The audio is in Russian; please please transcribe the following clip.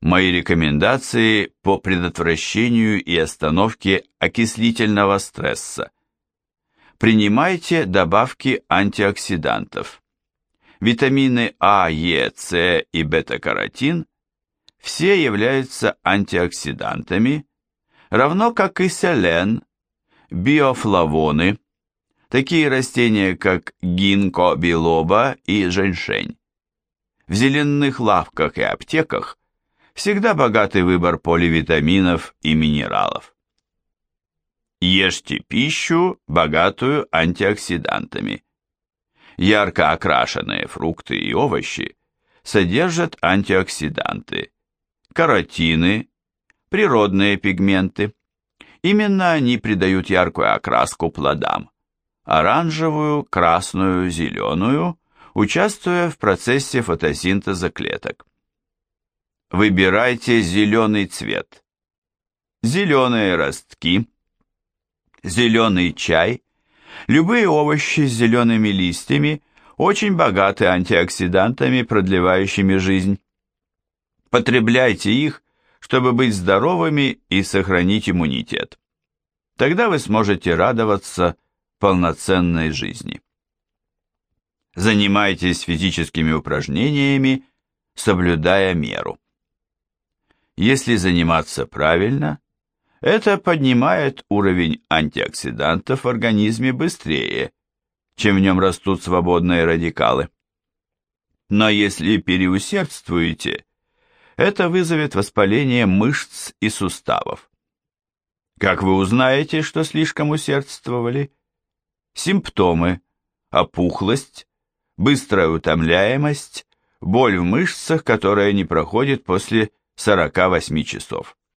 Мои рекомендации по предотвращению и остановке окислительного стресса. Принимайте добавки антиоксидантов. Витамины А, Е, С и бета-каротин все являются антиоксидантами, равно как и селен, биофлавоны, такие растения, как гинко билоба и женьшень. В зеленых лавках и аптеках всегда богатый выбор поливитаминов и минералов. Ешьте пищу, богатую антиоксидантами. Ярко окрашенные фрукты и овощи содержат антиоксиданты, каротины, природные пигменты. Именно они придают яркую окраску плодам – оранжевую, красную, зеленую, участвуя в процессе фотосинтеза клеток. Выбирайте зеленый цвет. Зеленые ростки, зеленый чай, любые овощи с зелеными листьями очень богаты антиоксидантами, продлевающими жизнь. Потребляйте их, чтобы быть здоровыми и сохранить иммунитет. Тогда вы сможете радоваться полноценной жизни. Занимайтесь физическими упражнениями, соблюдая меру. Если заниматься правильно, это поднимает уровень антиоксидантов в организме быстрее, чем в нем растут свободные радикалы. Но если переусердствуете, это вызовет воспаление мышц и суставов. Как вы узнаете, что слишком усердствовали? Симптомы – опухлость, быстрая утомляемость, боль в мышцах, которая не проходит после 48 часов.